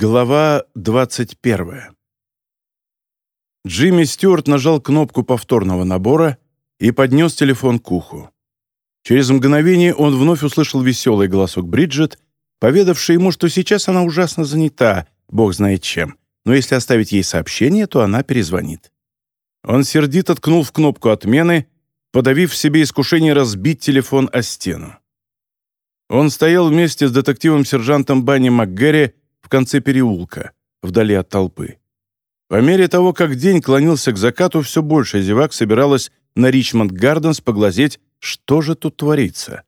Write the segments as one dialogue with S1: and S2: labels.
S1: Глава 21. Джимми Стюарт нажал кнопку повторного набора и поднес телефон к уху. Через мгновение он вновь услышал веселый голосок Бриджит, поведавший ему, что сейчас она ужасно занята, бог знает чем, но если оставить ей сообщение, то она перезвонит. Он сердито ткнул в кнопку отмены, подавив в себе искушение разбить телефон о стену. Он стоял вместе с детективом-сержантом Банни МакГерри в конце переулка, вдали от толпы. По мере того, как день клонился к закату, все больше зевак собиралось на Ричмонд-Гарденс поглазеть, что же тут творится.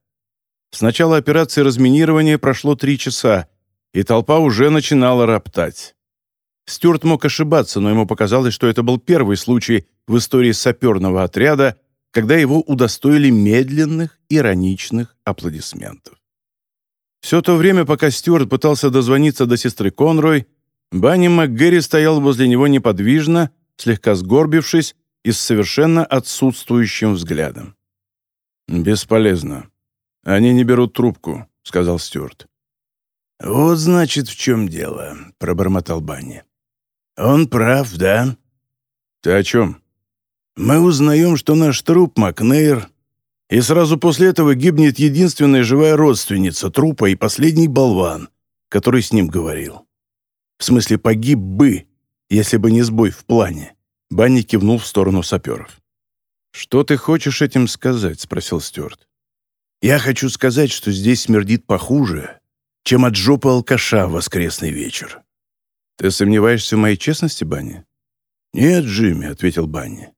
S1: С начала операции разминирования прошло три часа, и толпа уже начинала роптать. Стюарт мог ошибаться, но ему показалось, что это был первый случай в истории саперного отряда, когда его удостоили медленных, ироничных аплодисментов. Все то время, пока Стюарт пытался дозвониться до сестры Конрой, Банни МакГерри стоял возле него неподвижно, слегка сгорбившись и с совершенно отсутствующим взглядом. «Бесполезно. Они не берут трубку», — сказал Стюарт.
S2: «Вот, значит, в чем дело», — пробормотал Банни. «Он прав, да?»
S1: «Ты о чем?»
S2: «Мы узнаем, что наш труп Макнейр и сразу после этого гибнет единственная живая родственница трупа и последний болван, который с ним говорил. В смысле, погиб бы, если бы не сбой в плане. Банни кивнул в сторону саперов.
S1: «Что ты хочешь этим сказать?» — спросил Стюарт.
S2: «Я хочу сказать, что здесь смердит похуже, чем от жопы алкаша в воскресный вечер».
S1: «Ты сомневаешься в моей честности, Банни?»
S2: «Нет, Джимми», — ответил Банни.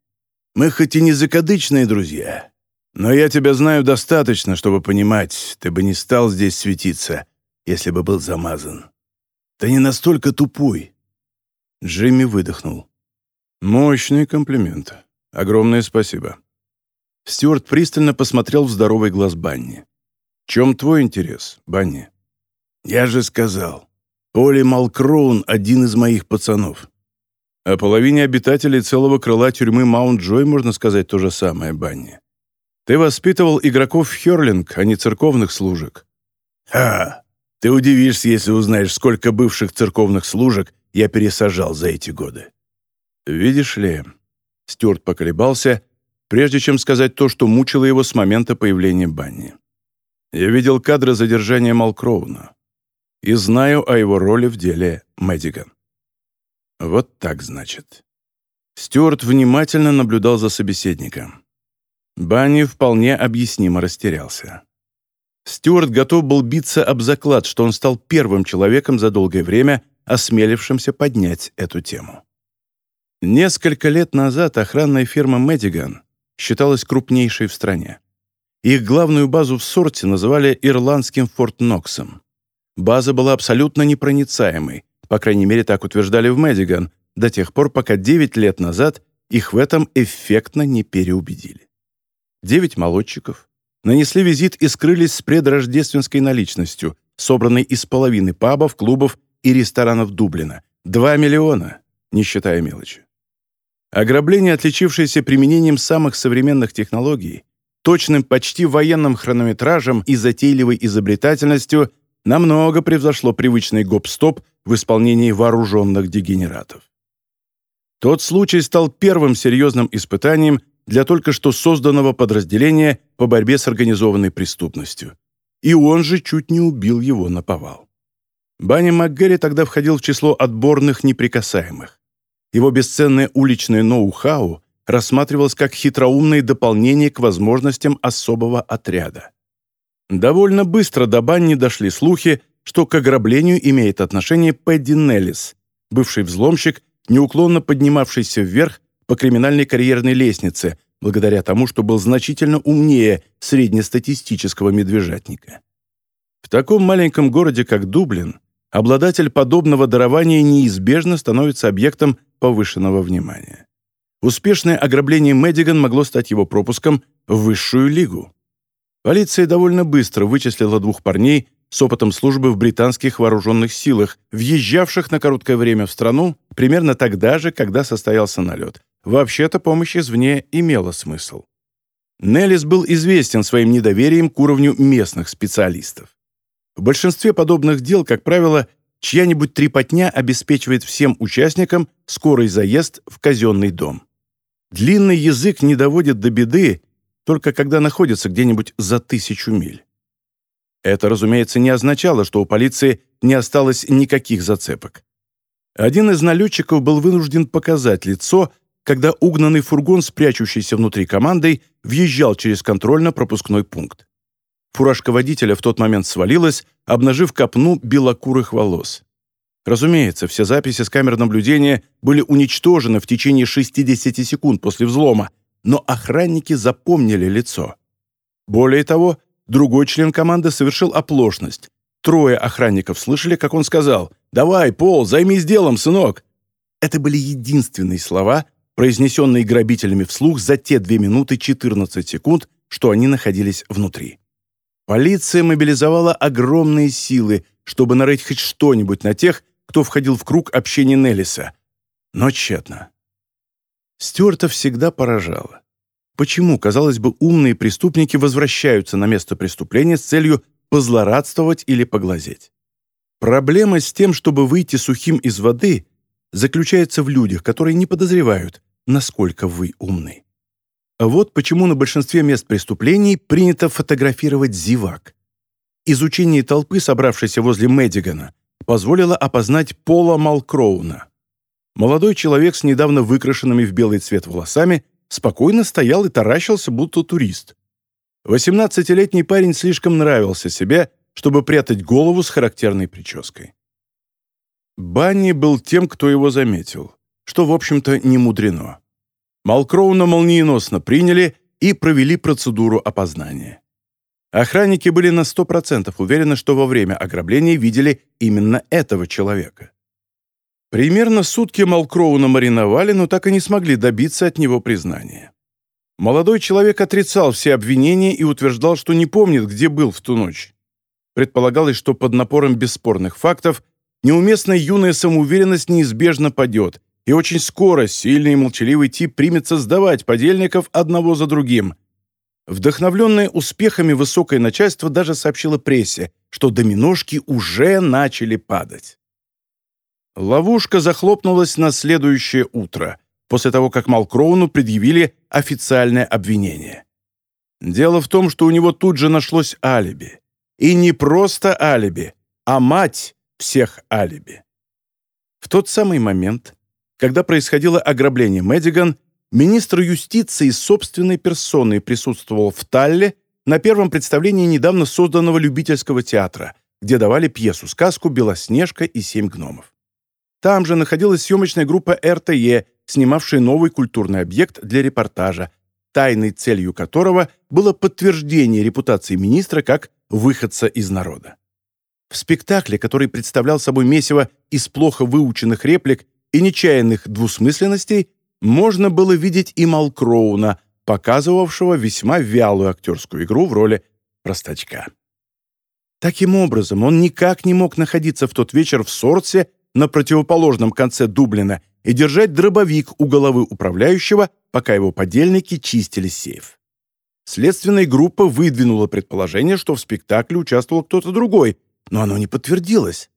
S2: «Мы хоть и не закадычные друзья, но я тебя знаю достаточно, чтобы понимать, ты бы не стал здесь светиться, если бы был замазан. Ты не настолько тупой».
S1: Джимми выдохнул. «Мощный комплимент. Огромное спасибо». Стюарт пристально посмотрел в здоровый глаз Банни. «В чем твой интерес, Банни?»
S2: «Я же сказал. Поли Малкроун — один из моих пацанов».
S1: О половине обитателей целого крыла тюрьмы Маунт-Джой можно сказать то же самое, Банни. Ты воспитывал игроков в хёрлинг, а не церковных служек».
S2: «Ха! Ты удивишься, если узнаешь, сколько бывших церковных служек я пересажал за эти годы».
S1: «Видишь ли...» Стюарт поколебался, прежде чем сказать то, что мучило его с момента появления Банни. «Я видел кадры задержания Малкроуна и знаю о его роли в деле Мэддиган». «Вот так, значит». Стюарт внимательно наблюдал за собеседником. Банни вполне объяснимо растерялся. Стюарт готов был биться об заклад, что он стал первым человеком за долгое время, осмелившимся поднять эту тему. Несколько лет назад охранная фирма «Мэддиган» считалась крупнейшей в стране. Их главную базу в сорте называли ирландским Форт Ноксом. База была абсолютно непроницаемой, по крайней мере, так утверждали в «Мэддиган», до тех пор, пока 9 лет назад их в этом эффектно не переубедили девять молодчиков, нанесли визит и скрылись с предрождественской наличностью, собранной из половины пабов, клубов и ресторанов Дублина. Два миллиона, не считая мелочи. Ограбление, отличившееся применением самых современных технологий, точным почти военным хронометражем и затейливой изобретательностью, намного превзошло привычный гоп-стоп в исполнении вооруженных дегенератов. Тот случай стал первым серьезным испытанием для только что созданного подразделения по борьбе с организованной преступностью. И он же чуть не убил его на повал. Банни МакГерри тогда входил в число отборных неприкасаемых. Его бесценное уличное ноу-хау рассматривалось как хитроумное дополнение к возможностям особого отряда. Довольно быстро до Банни дошли слухи, что к ограблению имеет отношение Пэдди Неллис, бывший взломщик, неуклонно поднимавшийся вверх по криминальной карьерной лестнице, благодаря тому, что был значительно умнее среднестатистического медвежатника. В таком маленьком городе, как Дублин, обладатель подобного дарования неизбежно становится объектом повышенного внимания. Успешное ограбление Мэддиган могло стать его пропуском в высшую лигу. Полиция довольно быстро вычислила двух парней с опытом службы в британских вооруженных силах, въезжавших на короткое время в страну примерно тогда же, когда состоялся налет, Вообще-то помощь извне имела смысл. Неллис был известен своим недоверием к уровню местных специалистов. В большинстве подобных дел, как правило, чья-нибудь трепотня обеспечивает всем участникам скорый заезд в казенный дом. Длинный язык не доводит до беды, только когда находится где-нибудь за тысячу миль. Это, разумеется, не означало, что у полиции не осталось никаких зацепок. Один из налетчиков был вынужден показать лицо, когда угнанный фургон с прячущейся внутри командой въезжал через контрольно-пропускной пункт. Фуражка водителя в тот момент свалилась, обнажив копну белокурых волос. Разумеется, все записи с камер наблюдения были уничтожены в течение 60 секунд после взлома, но охранники запомнили лицо. Более того, другой член команды совершил оплошность. Трое охранников слышали, как он сказал «Давай, Пол, займись делом, сынок!» Это были единственные слова, произнесенные грабителями вслух за те 2 минуты 14 секунд, что они находились внутри. Полиция мобилизовала огромные силы, чтобы нарыть хоть что-нибудь на тех, кто входил в круг общения Неллиса. Но тщетно. Стюарта всегда поражало. Почему, казалось бы, умные преступники возвращаются на место преступления с целью позлорадствовать или поглазеть? Проблема с тем, чтобы выйти сухим из воды, заключается в людях, которые не подозревают, насколько вы умны. Вот почему на большинстве мест преступлений принято фотографировать зевак. Изучение толпы, собравшейся возле Мэддигана, позволило опознать Пола Малкроуна. Молодой человек с недавно выкрашенными в белый цвет волосами спокойно стоял и таращился, будто турист. 18-летний парень слишком нравился себе, чтобы прятать голову с характерной прической. Банни был тем, кто его заметил, что, в общем-то, не мудрено. Малкроуна молниеносно приняли и провели процедуру опознания. Охранники были на 100% уверены, что во время ограбления видели именно этого человека. Примерно сутки Малкроуна мариновали, но так и не смогли добиться от него признания. Молодой человек отрицал все обвинения и утверждал, что не помнит, где был в ту ночь. Предполагалось, что под напором бесспорных фактов неуместная юная самоуверенность неизбежно падет, и очень скоро сильный и молчаливый тип примется сдавать подельников одного за другим. Вдохновленное успехами высокое начальство даже сообщило прессе, что доминошки уже начали падать. Ловушка захлопнулась на следующее утро, после того, как Малкроуну предъявили официальное обвинение. Дело в том, что у него тут же нашлось алиби. И не просто алиби, а мать всех алиби. В тот самый момент, когда происходило ограбление Мэддиган, министр юстиции собственной персоной присутствовал в Талле на первом представлении недавно созданного любительского театра, где давали пьесу-сказку «Белоснежка и семь гномов». Там же находилась съемочная группа РТЕ, снимавшая новый культурный объект для репортажа, тайной целью которого было подтверждение репутации министра как выходца из народа. В спектакле, который представлял собой месиво из плохо выученных реплик и нечаянных двусмысленностей можно было видеть и Малкроуна, показывавшего весьма вялую актерскую игру в роли простачка. Таким образом, он никак не мог находиться в тот вечер в Сорте на противоположном конце Дублина и держать дробовик у головы управляющего, пока его подельники чистили сейф. Следственная группа выдвинула предположение, что в спектакле участвовал кто-то другой, но оно не подтвердилось.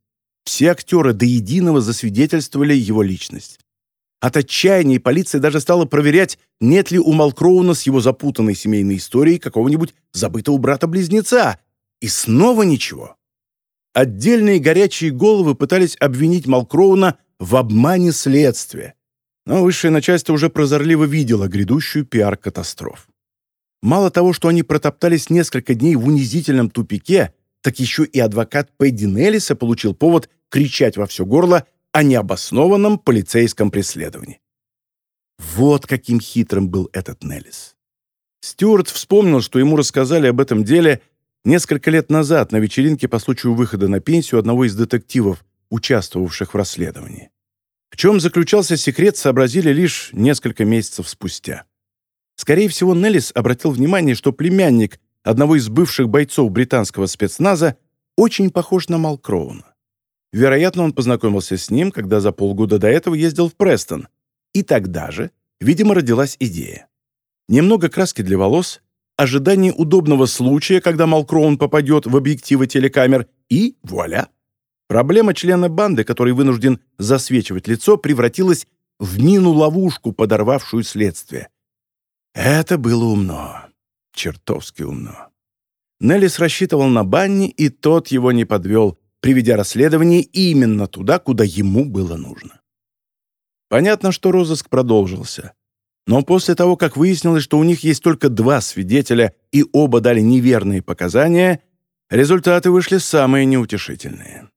S1: Все актеры до единого засвидетельствовали его личность. От отчаяния полиция даже стала проверять, нет ли у Малкроуна с его запутанной семейной историей какого-нибудь забытого брата-близнеца. И снова ничего. Отдельные горячие головы пытались обвинить Малкроуна в обмане следствия. Но высшее начальство уже прозорливо видело грядущую пиар-катастрофу. Мало того, что они протоптались несколько дней в унизительном тупике, так еще и адвокат Пэдди Неллиса получил повод кричать во все горло о необоснованном полицейском преследовании. Вот каким хитрым был этот Неллис. Стюарт вспомнил, что ему рассказали об этом деле несколько лет назад на вечеринке по случаю выхода на пенсию одного из детективов, участвовавших в расследовании. В чем заключался секрет, сообразили лишь несколько месяцев спустя. Скорее всего, Неллис обратил внимание, что племянник одного из бывших бойцов британского спецназа, очень похож на Малкроуна. Вероятно, он познакомился с ним, когда за полгода до этого ездил в Престон. И тогда же, видимо, родилась идея. Немного краски для волос, ожидание удобного случая, когда Малкроун попадет в объективы телекамер, и вуаля! Проблема члена банды, который вынужден засвечивать лицо, превратилась в мину-ловушку, подорвавшую следствие. Это было умно. Чертовски умно. Неллис рассчитывал на Банни, и тот его не подвел, приведя расследование именно туда, куда ему было нужно. Понятно, что розыск продолжился. Но после того, как выяснилось, что у них есть только два свидетеля и оба дали неверные показания, результаты вышли самые неутешительные.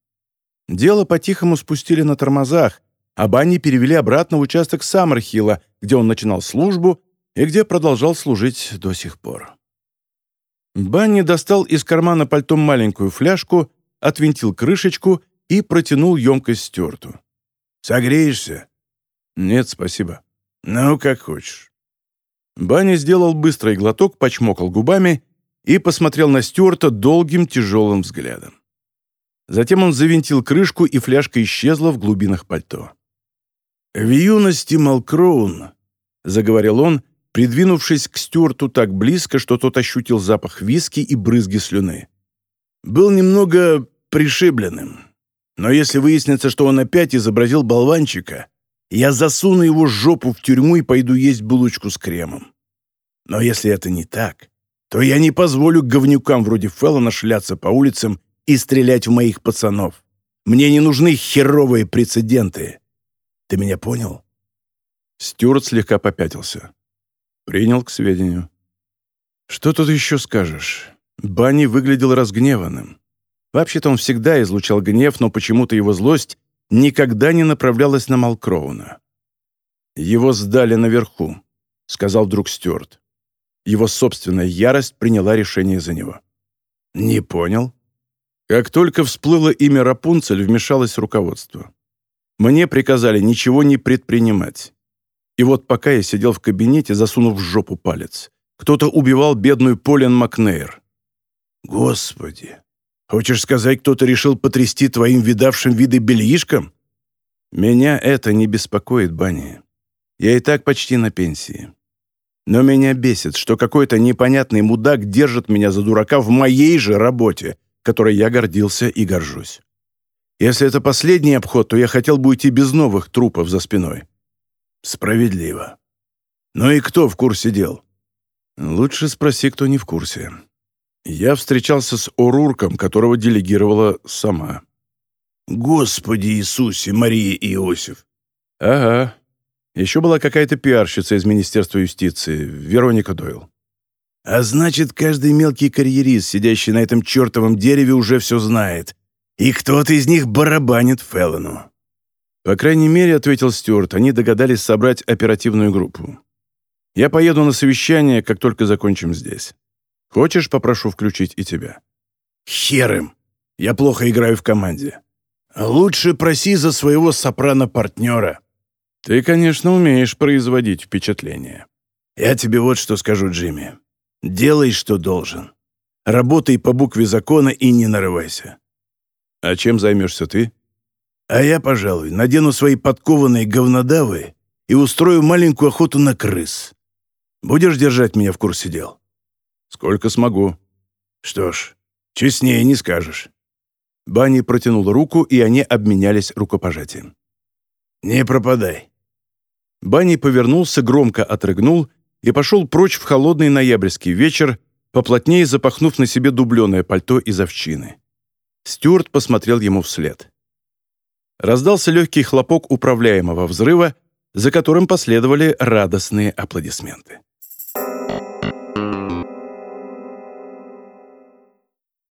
S1: Дело по-тихому спустили на тормозах, а Банни перевели обратно в участок Саммерхилла, где он начинал службу и где продолжал служить до сих пор. Банни достал из кармана пальто маленькую фляжку, отвинтил крышечку и протянул емкость Стюарту. «Согреешься?» «Нет, спасибо». «Ну, как хочешь». Банни сделал быстрый глоток, почмокал губами и посмотрел на Стюарта долгим тяжелым взглядом. Затем он завинтил крышку, и фляжка исчезла в глубинах пальто. «В юности Малкроун», — заговорил он, придвинувшись к Стюарту так близко, что тот ощутил запах виски и брызги слюны. «Был немного пришибленным. Но если выяснится, что он опять изобразил болванчика, я засуну его жопу в тюрьму и пойду есть булочку с кремом. Но если это не так, то я не позволю говнюкам вроде Феллона шляться по улицам и стрелять в моих пацанов. Мне не нужны херовые прецеденты. Ты меня понял?»
S2: Стюарт слегка попятился. Принял к сведению. «Что тут еще скажешь?» Банни выглядел разгневанным. Вообще-то он всегда излучал гнев, но почему-то его злость никогда не направлялась на Малкроуна. «Его сдали наверху», — сказал вдруг Стюарт. Его собственная ярость приняла решение за него. «Не понял?» Как только всплыло имя Рапунцель, вмешалось руководство. Мне приказали ничего не предпринимать. И вот пока я сидел в кабинете, засунув в жопу палец, кто-то убивал бедную Полин Макнейр. «Господи! Хочешь сказать, кто-то решил потрясти твоим видавшим виды бельишком?» «Меня это не беспокоит, Банни. Я и так почти на пенсии. Но меня бесит, что какой-то непонятный мудак держит меня за дурака в моей же работе, которой я гордился и горжусь. Если это последний обход, то я хотел бы уйти без новых трупов за спиной. Справедливо. Ну и кто в курсе дел? Лучше спроси, кто не в курсе. Я встречался с Орурком, которого делегировала сама. Господи Иисусе, Мария и Иосиф. Ага, еще была какая-то пиарщица из Министерства юстиции, Вероника Дойл. А значит, каждый мелкий карьерист, сидящий на этом чертовом дереве, уже все знает. И кто-то из них барабанит Феллону. По крайней мере, ответил Стюарт, они догадались собрать оперативную группу. Я поеду на совещание, как только закончим здесь. Хочешь, попрошу включить и тебя? Хер им. Я плохо играю в команде. Лучше проси за своего сопрано-партнера. Ты, конечно, умеешь производить впечатление. Я тебе вот что скажу, Джимми. Делай, что должен. Работай по букве закона и не нарывайся. А чем займешься ты? А я, пожалуй, надену свои подкованные говнодавы и устрою маленькую охоту на крыс. Будешь держать меня в курсе дел? Сколько смогу. Что ж, честнее не скажешь. Банни протянул руку, и они обменялись рукопожатием. «Не пропадай». Банни повернулся, громко отрыгнул и пошел прочь в холодный ноябрьский вечер, поплотнее запахнув на себе дубленое пальто из овчины. Стюарт посмотрел ему вслед. Раздался легкий хлопок управляемого взрыва, за которым последовали радостные аплодисменты.